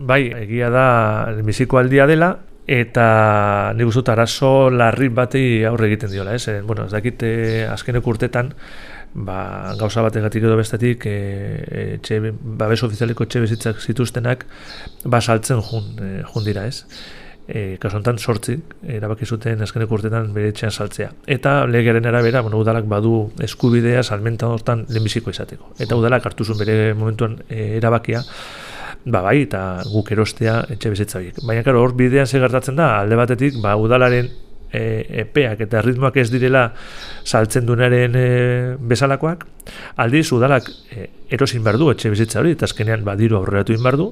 bai, egia da lehenbiziko aldia dela, eta nik uste arazo larri bati aurre egiten diola, ez? E, bueno, ez dakit eh, azkeneko urtetan, ba, gauza bategatik edo bestetik e, etxe, babes ofizialeko etxe bezitzak zituztenak ba saltzen jun, e, jun dira, ez? E, kaso honetan sortzi, erabaki zuten azkeneko urtetan bere etxean saltzea. Eta legearen arabera, bueno, udalak badu eskubidea salmenta hortan lehenbiziko izateko. Eta udalak hartu zuen bere momentuan e, erabakia, ba bai, eta guk erostea etxe bizitza horiek. Baina, karo, hor bidean segartatzen da, alde batetik, ba, udalaren e, epeak eta ritmoak ez direla saltzen dunaren e, bezalakoak, aldiz, udalak e, erosin behar du etxe bizitza hori, eta azkenean badiru aurreratu in behar du,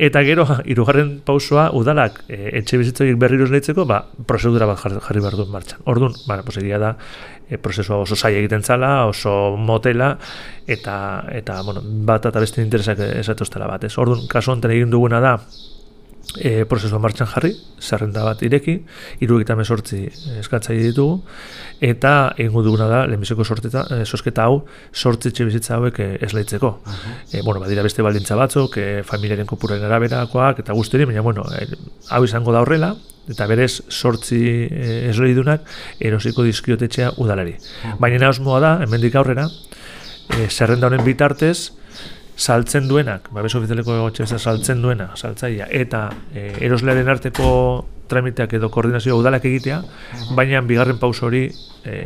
Eta gero, irugarren pausoa, udalak e, etxe bizitzoik berriro esleitzeko, ba, prozedura bat jarri, behar duen martxan. Orduan, ba, posegia da, e, prozesua oso zai egiten zala, oso motela, eta, eta bueno, bat eta beste interesak esatuztela bat. Ez. Orduan, kasu honetan egin duguna da, e, prozesua martxan jarri, zerrenda bat ireki, irugik eta mesortzi eskatzai ditugu, eta egingo duguna da, lehenbizeko sorteta, e, sosketa hau, sortzi bizitza hauek e, esleitzeko. Uh -huh. e, bueno, badira beste baldintza batzuk, e, familiaren kopuraren araberakoak, eta guzturi, baina, bueno, e, hau izango da horrela, eta berez sortzi e, esleidunak erosiko dizkiotetxea udalari. Uh -huh. Baina osmoa da, hemendik aurrera, e, zerrenda honen bitartez, saltzen duenak, babes ofizialeko egotxe saltzen duena, saltzaia, eta e, eroslearen arteko tramiteak edo koordinazioa udalak egitea, baina bigarren paus hori e,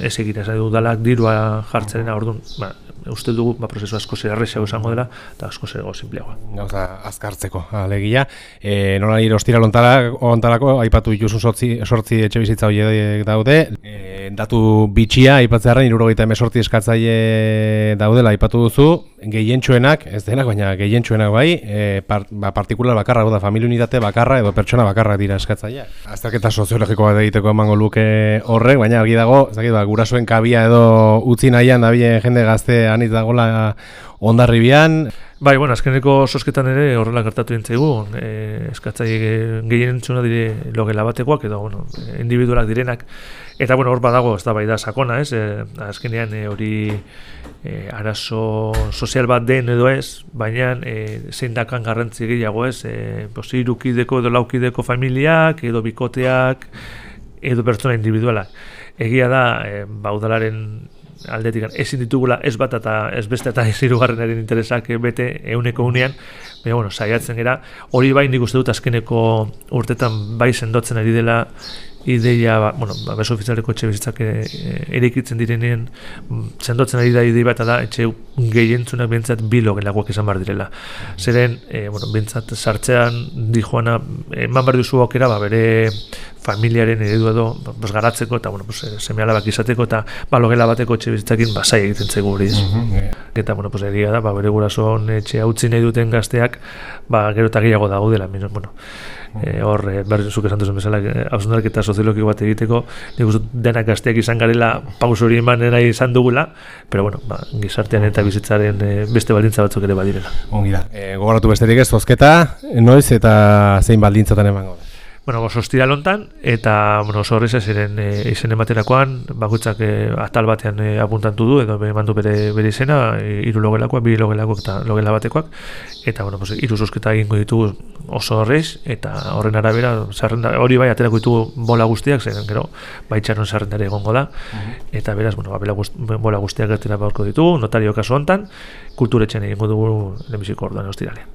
ez egitea, ez udalak dirua jartzen, orduan, ba, uste dugu ba, prozesu asko zer arrexago izango dela eta asko zer simpleagoa. Gauza azkartzeko, alegia. E, nola nire ostira lontarako, aipatu ikusun sortzi, sortzi etxe bizitza hori daude. E, datu bitxia, aipatzearen, irurogeita emesortzi eskatzaile daudela, aipatu duzu, gehientsuenak, ez denak, baina gehientsuenak bai, e, par, ba, partikular bakarra, da, familia unitate bakarra edo pertsona bakarra dira eskatzaile. Azterketa soziologiko bat egiteko emango luke horrek, baina argi dago, ez dakit, ba, gurasoen kabia edo utzi nahian dabien jende gazte anitz dagoela ondarribian. Bai, bueno, azkeneko sosketan ere horrela gertatu dintzaigu, e, eskatzai gehien dire logela batekoak edo, bueno, individualak direnak. Eta, bueno, hor badago, ez da bai da sakona, ez? E, azkenean e, hori e, arazo sozial bat den edo ez, baina e, zein dakan garrantzi gehiago ez, e, irukideko edo laukideko familiak, edo bikoteak, edo pertsona individualak. Egia da, e, baudalaren aldetik ezin ditugula ez bat eta ez beste eta ez irugarrenaren interesak bete euneko unean, baina bueno, saiatzen gara, hori bai nik uste dut azkeneko urtetan bai sendotzen ari dela ideia, ba, bueno, ba, beso ofizialeko etxe bizitzak e, erikitzen direnean sendotzen ari da idei bat da etxe gehientzunak bintzat bilo gelagoak izan bar direla. Zeren, e, bueno, bintzat sartzean di joana, eman behar duzu okera, ba, bere familiaren eredu edo ba, garatzeko eta bueno, pues, eh, seme alabak izateko eta ba, logela bateko etxe bizitzakin ba, zai egiten zego hori. Mm Eta, bueno, pues, egia da, ba, bere gurasoan etxe utzi nahi duten gazteak, ba, gero eta gehiago dago dela, minus, bueno, e, hor, e, berri zuk esan duzen bezala, hausundarak eta soziologiko bat egiteko, nik uste denak gazteak izan garela paus hori eman nahi izan dugula, pero, bueno, ba, gizartean eta bizitzaren beste baldintza batzuk ere badirela. Ongi da, e, gogoratu besterik ez, zozketa, noiz eta zein baldintzatan emango bueno, oso ostira lontan, eta, bueno, oso horrez ziren e, izen ematerakoan, bakutzak e, atal batean e, apuntantu du, edo be, mandu bere, bere izena, e, iru logelakoak, bi logelakoak eta logela batekoak, eta, bueno, pues, iru zuzketa egingo ditugu oso horrez, eta horren arabera, zerrenda, hori bai, aterako ditugu bola guztiak, zer, gero, baitxaron zerrendare egongo da, eta beraz, bueno, ba, bola guztiak gertena bauko ditugu, notario kasu hontan, kulturetxen egingo dugu lehenbiziko orduan ostirale.